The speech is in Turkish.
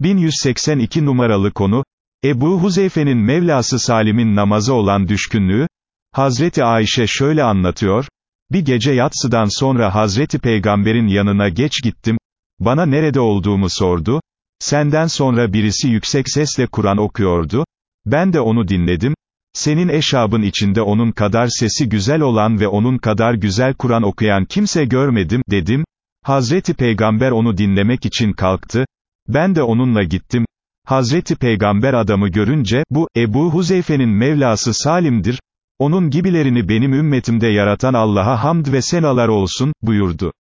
1182 numaralı konu, Ebu Huzeyfe'nin Mevlası Salim'in namaza olan düşkünlüğü, Hazreti Ayşe şöyle anlatıyor, bir gece yatsıdan sonra Hazreti Peygamber'in yanına geç gittim, bana nerede olduğumu sordu, senden sonra birisi yüksek sesle Kur'an okuyordu, ben de onu dinledim, senin eşabın içinde onun kadar sesi güzel olan ve onun kadar güzel Kur'an okuyan kimse görmedim, dedim, Hazreti Peygamber onu dinlemek için kalktı, ben de onunla gittim, Hazreti Peygamber adamı görünce, bu, Ebu Huzeyfe'nin Mevlası Salim'dir, onun gibilerini benim ümmetimde yaratan Allah'a hamd ve senalar olsun, buyurdu.